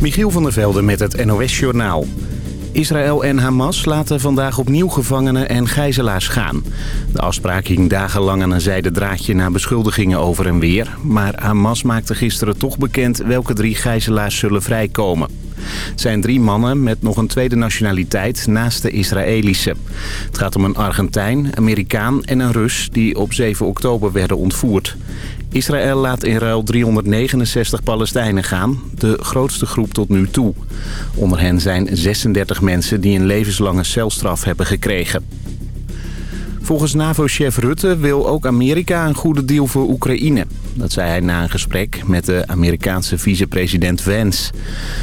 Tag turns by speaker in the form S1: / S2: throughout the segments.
S1: Michiel van der Velde met het NOS-journaal. Israël en Hamas laten vandaag opnieuw gevangenen en gijzelaars gaan. De afspraak ging dagenlang aan een zijde draadje na beschuldigingen over en weer. Maar Hamas maakte gisteren toch bekend welke drie gijzelaars zullen vrijkomen. Het zijn drie mannen met nog een tweede nationaliteit naast de Israëlische. Het gaat om een Argentijn, Amerikaan en een Rus die op 7 oktober werden ontvoerd. Israël laat in ruil 369 Palestijnen gaan, de grootste groep tot nu toe. Onder hen zijn 36 mensen die een levenslange celstraf hebben gekregen. Volgens NAVO-chef Rutte wil ook Amerika een goede deal voor Oekraïne. Dat zei hij na een gesprek met de Amerikaanse vicepresident Vance.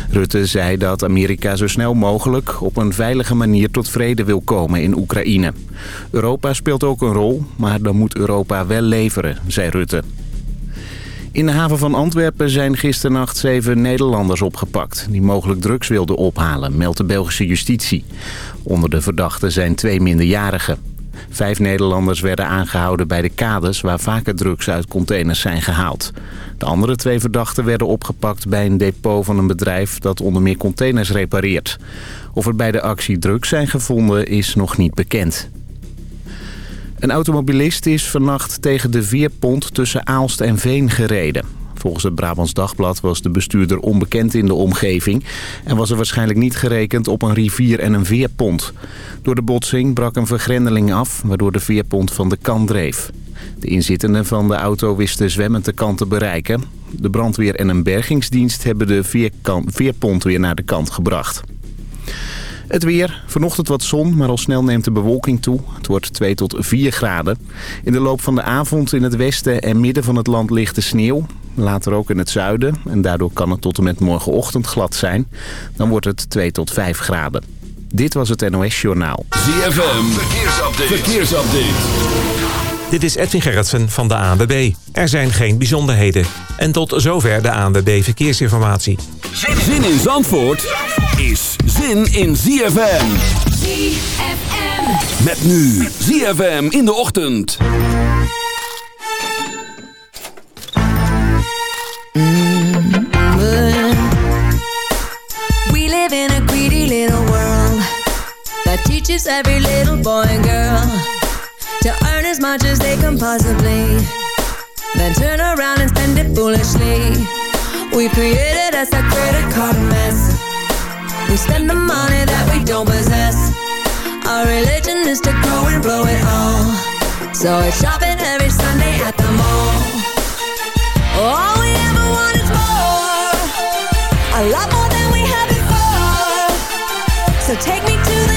S1: Rutte zei dat Amerika zo snel mogelijk op een veilige manier tot vrede wil komen in Oekraïne. Europa speelt ook een rol, maar dan moet Europa wel leveren, zei Rutte. In de haven van Antwerpen zijn gisternacht zeven Nederlanders opgepakt... die mogelijk drugs wilden ophalen, meldt de Belgische justitie. Onder de verdachten zijn twee minderjarigen. Vijf Nederlanders werden aangehouden bij de kades... waar vaker drugs uit containers zijn gehaald. De andere twee verdachten werden opgepakt bij een depot van een bedrijf... dat onder meer containers repareert. Of er bij de actie drugs zijn gevonden is nog niet bekend. Een automobilist is vannacht tegen de veerpont tussen Aalst en Veen gereden. Volgens het Brabants Dagblad was de bestuurder onbekend in de omgeving... en was er waarschijnlijk niet gerekend op een rivier en een veerpont. Door de botsing brak een vergrendeling af, waardoor de veerpont van de kant dreef. De inzittenden van de auto wisten zwemmend de kant te bereiken. De brandweer en een bergingsdienst hebben de veerpont weer naar de kant gebracht. Het weer. Vanochtend wat zon, maar al snel neemt de bewolking toe. Het wordt 2 tot 4 graden. In de loop van de avond in het westen en midden van het land ligt de sneeuw. Later ook in het zuiden. En daardoor kan het tot en met morgenochtend glad zijn. Dan wordt het 2 tot 5 graden. Dit was het NOS Journaal.
S2: ZFM. Verkeersupdate. Verkeersupdate.
S3: Dit is Edwin Gerritsen van de ANWB. Er zijn geen bijzonderheden. En tot zover de ANWB Verkeersinformatie.
S2: Zin in Zandvoort is zin in ZFM.
S4: ZFM.
S2: Met nu ZFM in de ochtend. Mm-hmm.
S5: We live in a greedy little world that teaches every little boy and girl to earn as much as they can possibly, then turn around and spend it foolishly. We created us a credit card mess. We spend the money that we don't possess. Our religion is to grow and blow it all. So it's shopping every Sunday at the mall. All we ever want is more. A lot more than we had before. So take me to the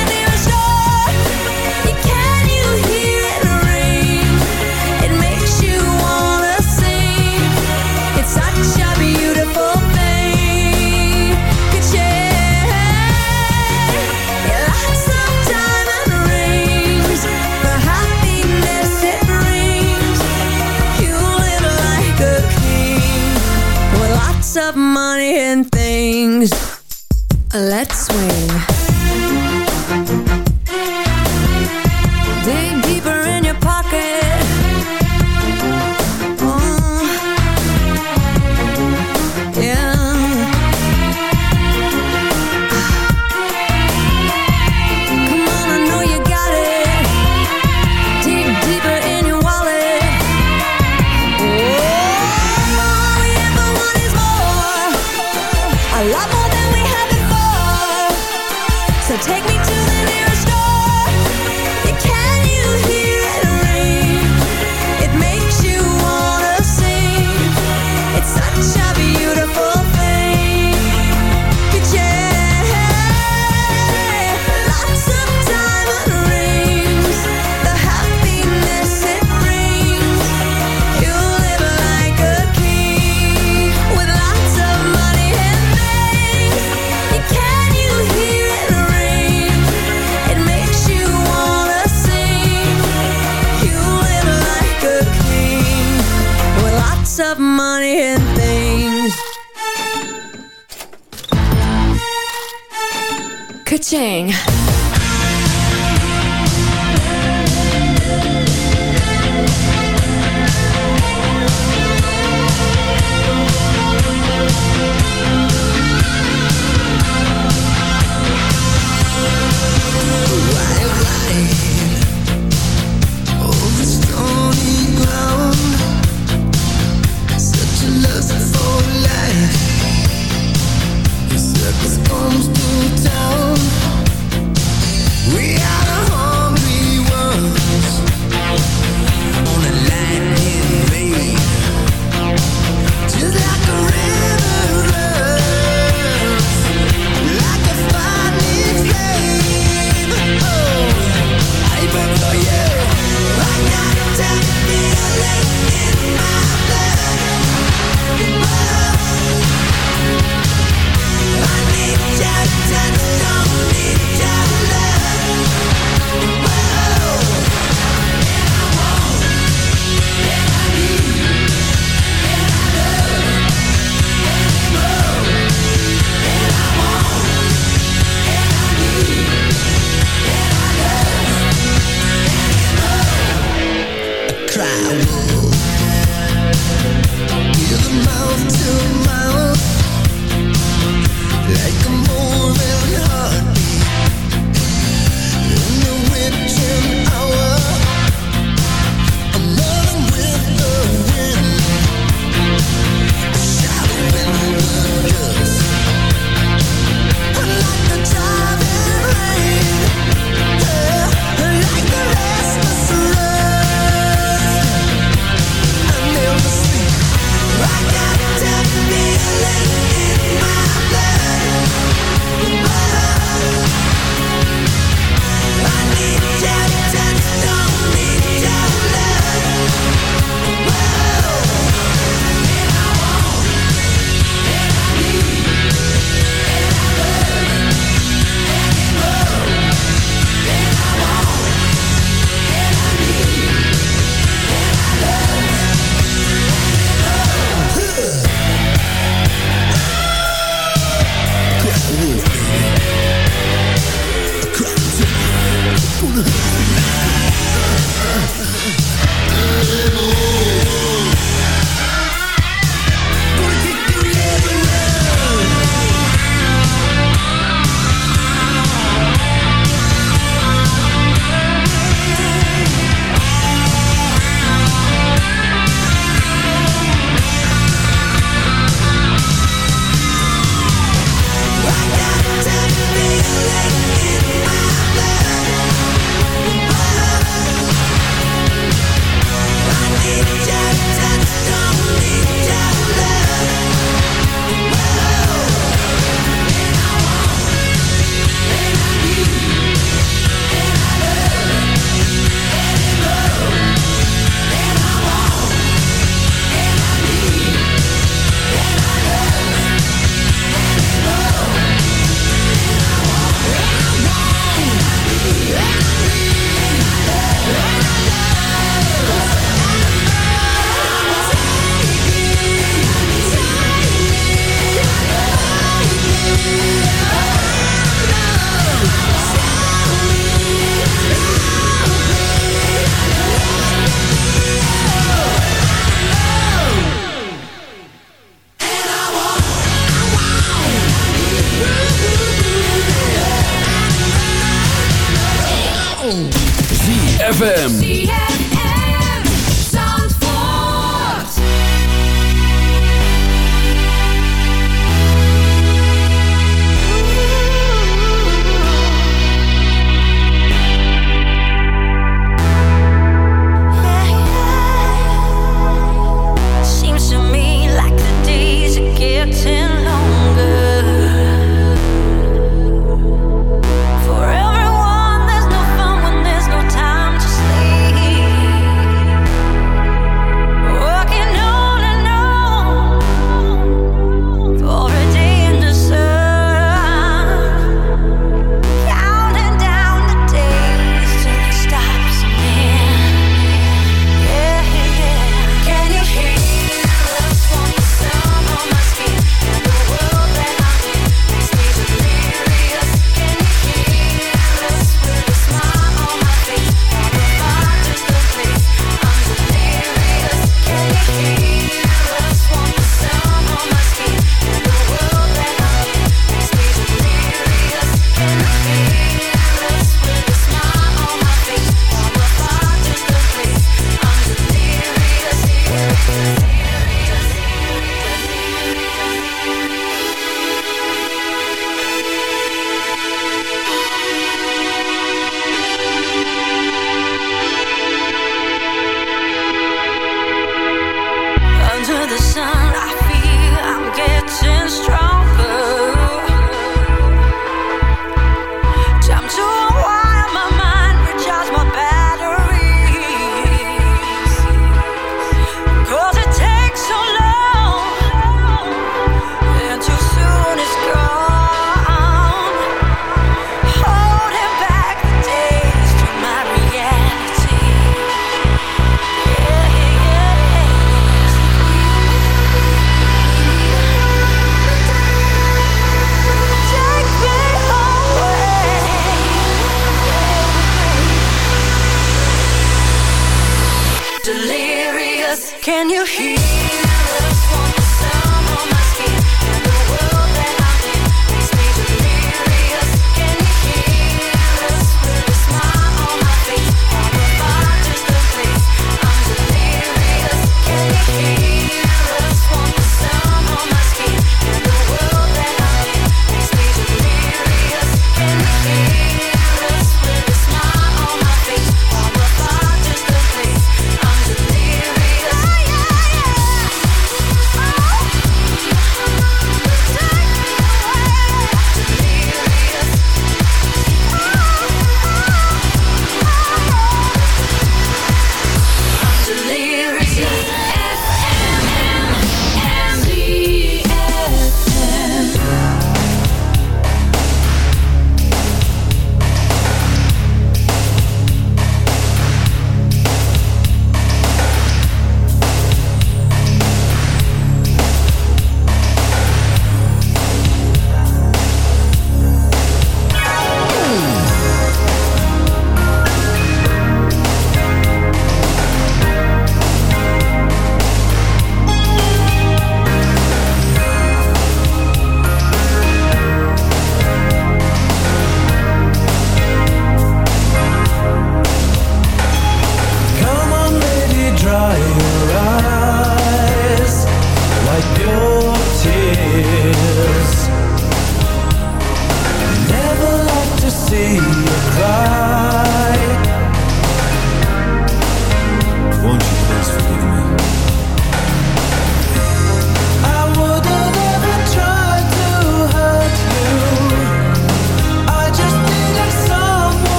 S5: For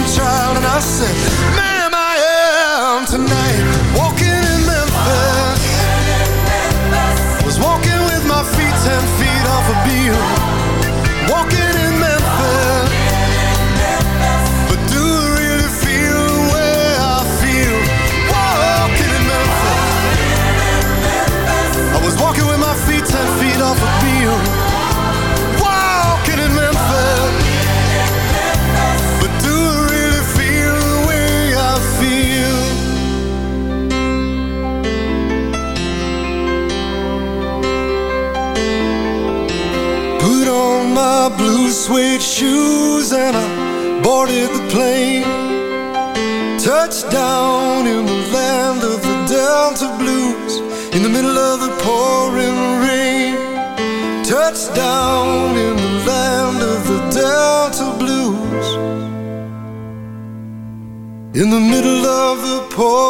S4: Christian child? And I said, Ma'am, I am tonight. Walking in Memphis. Was walking with my feet ten feet off a Beale. Of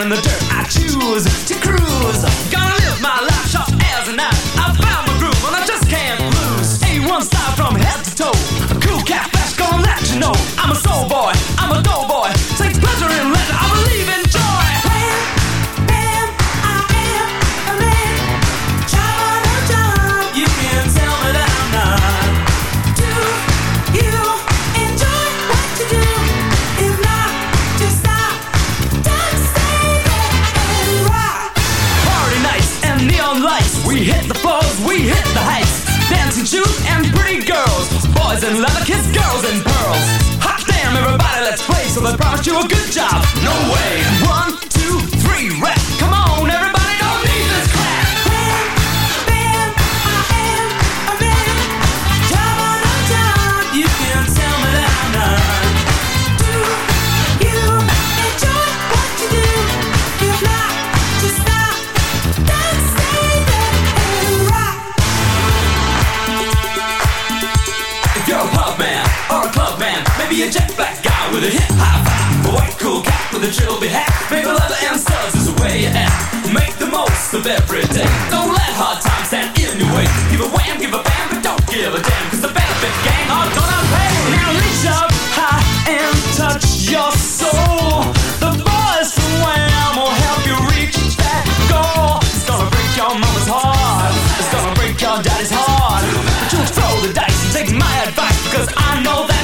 S6: Down
S7: in the dirt. I choose to cruise. Gonna live my life sharp as a knife. I found my groove and I just can't lose. A1 style from head to toe. A cool cat flash gonna let you know. I'm a soul boy, I'm a Boys in leather, kiss girls in pearls. Hot damn, everybody, let's play. So they promised you a good job. No way. One, two, three, rap. Come on, everybody, a jet black guy with a hip hop vibe, a white cool cat with a trilby hat, maybe leather and studs is the way you act. Make the most of every day. Don't let hard times stand in your way. Give a wham, give a bam, but don't give a damn, cause the benefit gang are gonna pay. Now reach up high and touch your soul. The boys from Wham will help you reach that goal. It's gonna break your mama's heart. It's gonna break your daddy's heart. But you throw the dice and take my advice because I know that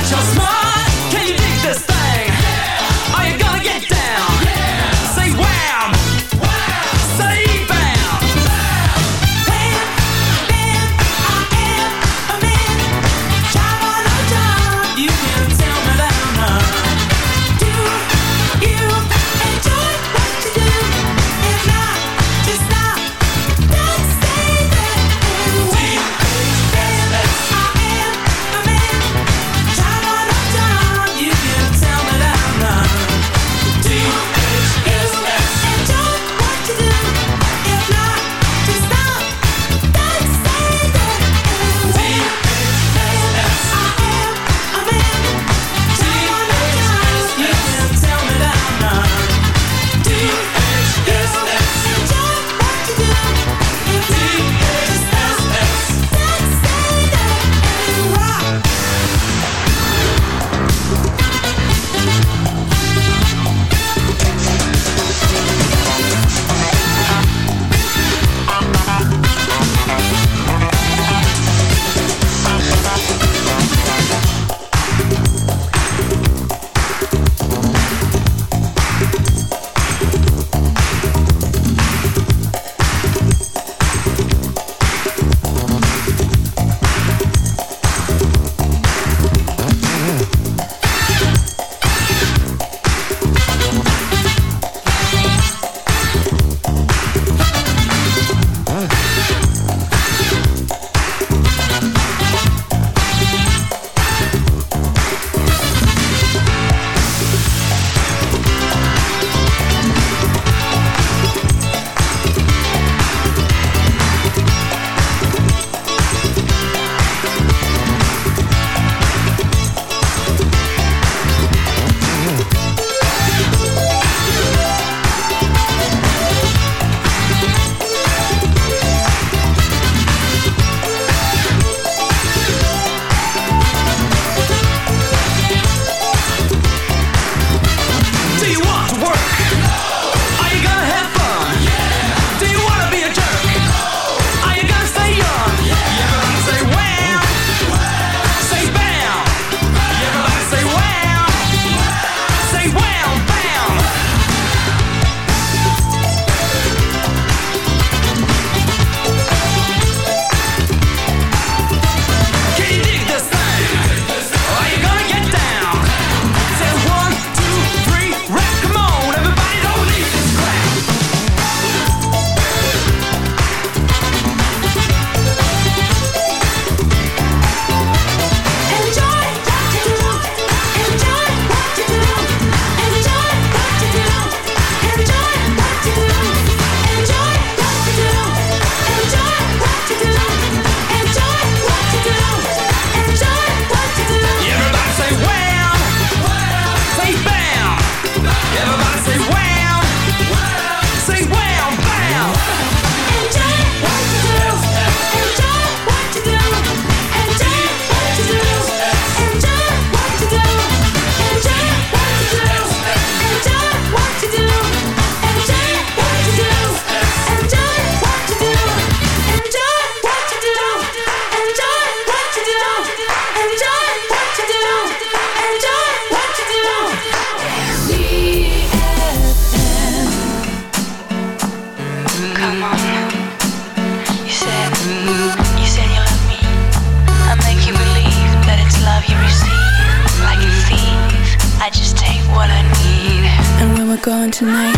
S8: tonight.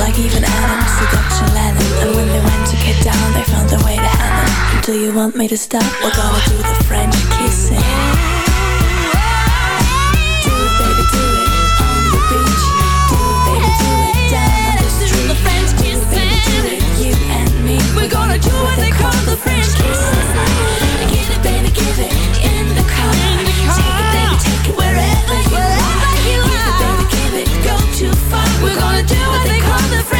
S8: Like even Adam seduction Lennon And when they went to get down They found their way to heaven Do you want me to stop? We're gonna do the French kissing. Do it baby do it. On the beach. Do it baby do it. Down on the street the French kissing. You and me. We're gonna do what they call the French kissing. We're gonna do what they call the friend.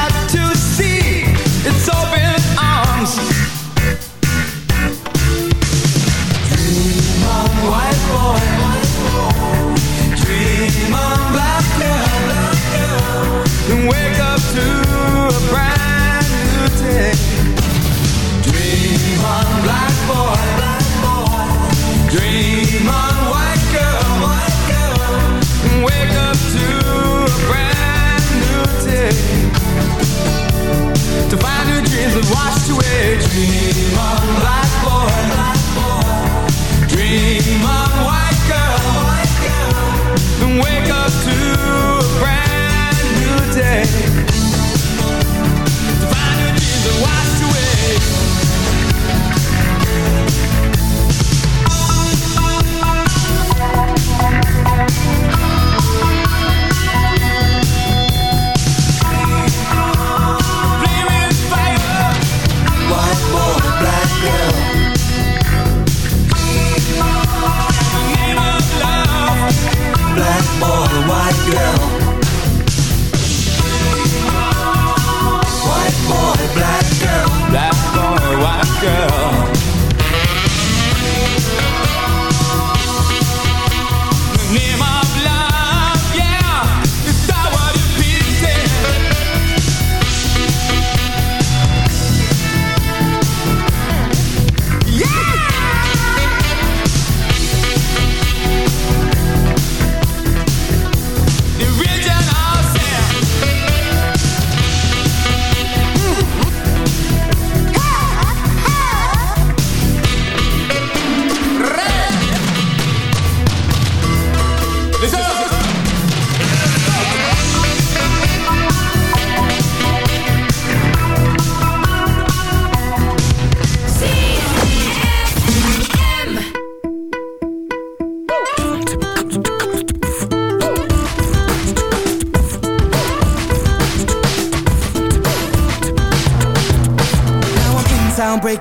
S9: prima